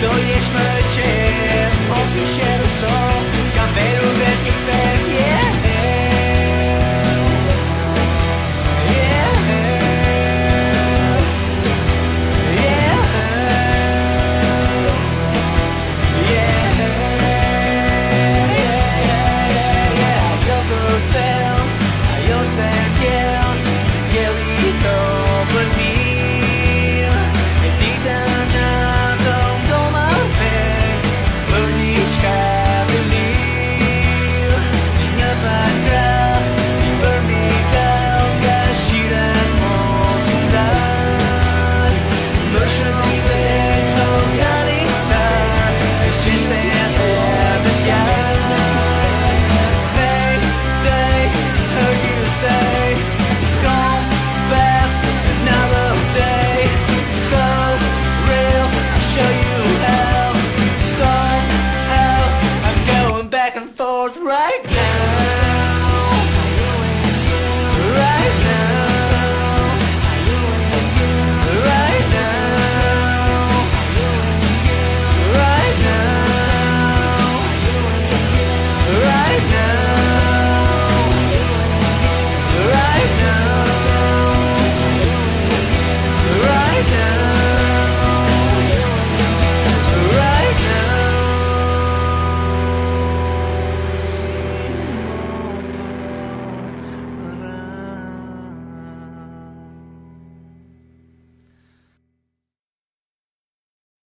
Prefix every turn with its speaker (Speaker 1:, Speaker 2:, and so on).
Speaker 1: dojedźmy cię, odbierz się do right?